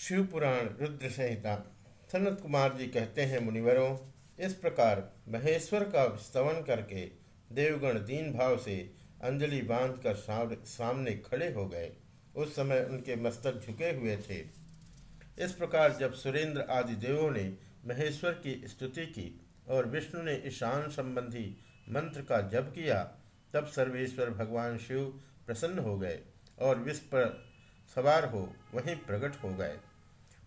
शिव पुराण रुद्र संहिता। सनत कुमार जी कहते हैं, मुनिवरों, इस प्रकार महेश्वर का स्तवन करके देवगण दीन भाव से अंजलि बांधकर सामने खड़े हो गए। उस समय उनके मस्तक झुके हुए थे। इस प्रकार जब सुरेंद्र आदि देवों ने महेश्वर की स्तुति की और विष्णु ने ईशान संबंधी मंत्र का जप किया, तब सर्वेश्वर भगवान शिव प्रसन्न हो गए और विश्व पर सवार हो वहीं प्रकट हो गए।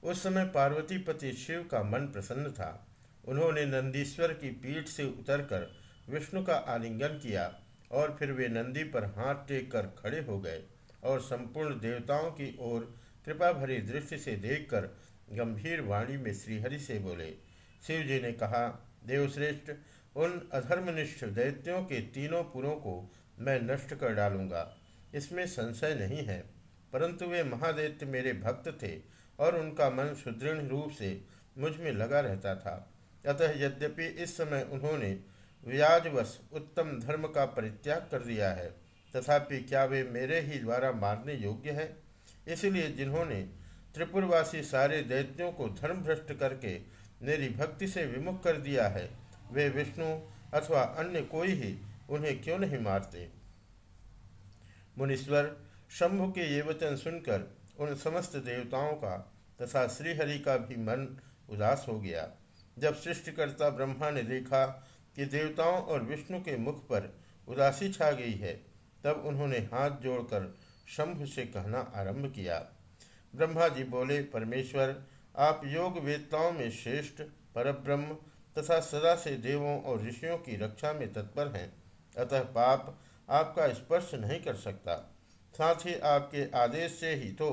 उस समय पार्वती पति शिव का मन प्रसन्न था। उन्होंने नंदीश्वर की पीठ से उतरकर विष्णु का आलिंगन किया और फिर वे नंदी पर हाथ टेक कर खड़े हो गए और संपूर्ण देवताओं की ओर कृपा भरी दृष्टि से देखकर गंभीर वाणी में श्रीहरि से बोले, शिव जी ने कहा, देवश्रेष्ठ, उन अधर्मनिष्ठ दैत्यों के तीनों पुरों को मैं नष्ट कर डालूँगा। इसमें संशय नहीं है, परंतु वे महादैत्य मेरे भक्त थे और उनका मन सुदृढ़ रूप से मुझमें लगा रहता था। अतः यद्यपि इस समय उन्होंने व्याजवश उत्तम धर्म का परित्याग कर दिया है, तथापि क्या वे मेरे ही द्वारा मारने योग्य है? इसलिए जिन्होंने त्रिपुरवासी सारे दैत्यों को धर्म भ्रष्ट करके मेरी भक्ति से विमुख कर दिया है, वे विष्णु अथवा अन्य कोई ही उन्हें क्यों नहीं मारते? मुनीश्वर, शंभु के ये वचन सुनकर उन समस्त देवताओं का तथा श्रीहरि का भी मन उदास हो गया। जब सृष्टिकर्ता ब्रह्मा ने देखा कि देवताओं और विष्णु के मुख पर उदासी छा गई है, तब उन्होंने हाथ जोड़कर शंभु से कहना आरंभ किया। ब्रह्मा जी बोले, परमेश्वर, आप योग वेदताओं में श्रेष्ठ, परब्रह्म तथा सदा से देवों और ऋषियों की रक्षा में तत्पर हैं। अतः पाप आपका स्पर्श नहीं कर सकता। साथ ही आपके आदेश से ही तो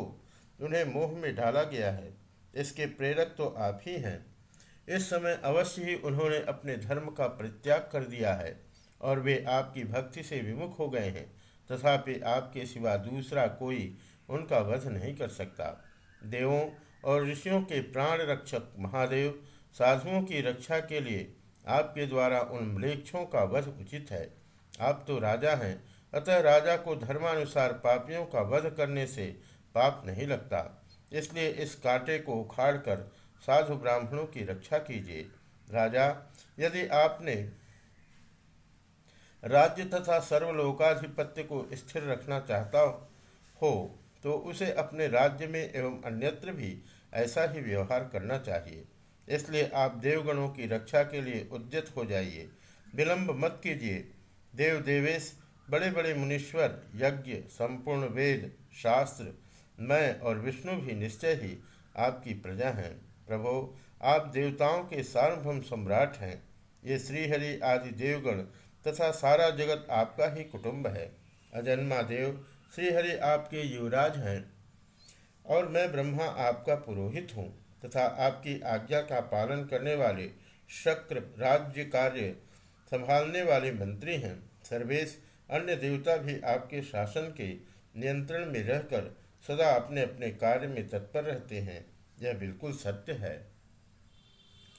उन्हें मोह में डाला गया है। इसके प्रेरक तो आप ही हैं। इस समय अवश्य ही उन्होंने अपने धर्म का परित्याग कर दिया है और वे आपकी भक्ति से विमुख हो गए हैं। तथापि आपके सिवा दूसरा कोई उनका वध नहीं कर सकता। देवों और ऋषियों के प्राण रक्षक महादेव, साधुओं की रक्षा के लिए आपके द्वारा उन मलेक्षों का वध उचित है। आप तो राजा हैं अतः राजा को धर्मानुसार पापियों का वध करने से पाप नहीं लगता। इसलिए इस कांटे को उखाड़ कर साधु ब्राह्मणों की रक्षा कीजिए। राजा, यदि आपने राज्य तथा सर्वलोकाधिपत्य को स्थिर रखना चाहता हो तो उसे अपने राज्य में एवं अन्यत्र भी ऐसा ही व्यवहार करना चाहिए। इसलिए आप देवगणों की रक्षा के लिए उद्यत हो जाइए। विलंब मत कीजिए। देव देवेश बड़े बड़े मुनीश्वर, यज्ञ, संपूर्ण वेद, शास्त्र, मैं और विष्णु भी निश्चय ही आपकी प्रजा हैं। प्रभो, आप देवताओं के सार्वभम सम्राट हैं। ये श्रीहरि आदि देवगण तथा सारा जगत आपका ही कुटुंब है। अजन्मा देव श्रीहरि आपके युवराज हैं और मैं ब्रह्मा आपका पुरोहित हूँ तथा आपकी आज्ञा का पालन करने वाले, शक्र, राज्य कार्य संभालने वाले मंत्री हैं। सर्वेश अन्य देवता भी आपके शासन के नियंत्रण में रहकर सदा अपने अपने कार्य में तत्पर रहते हैं। यह बिल्कुल सत्य है।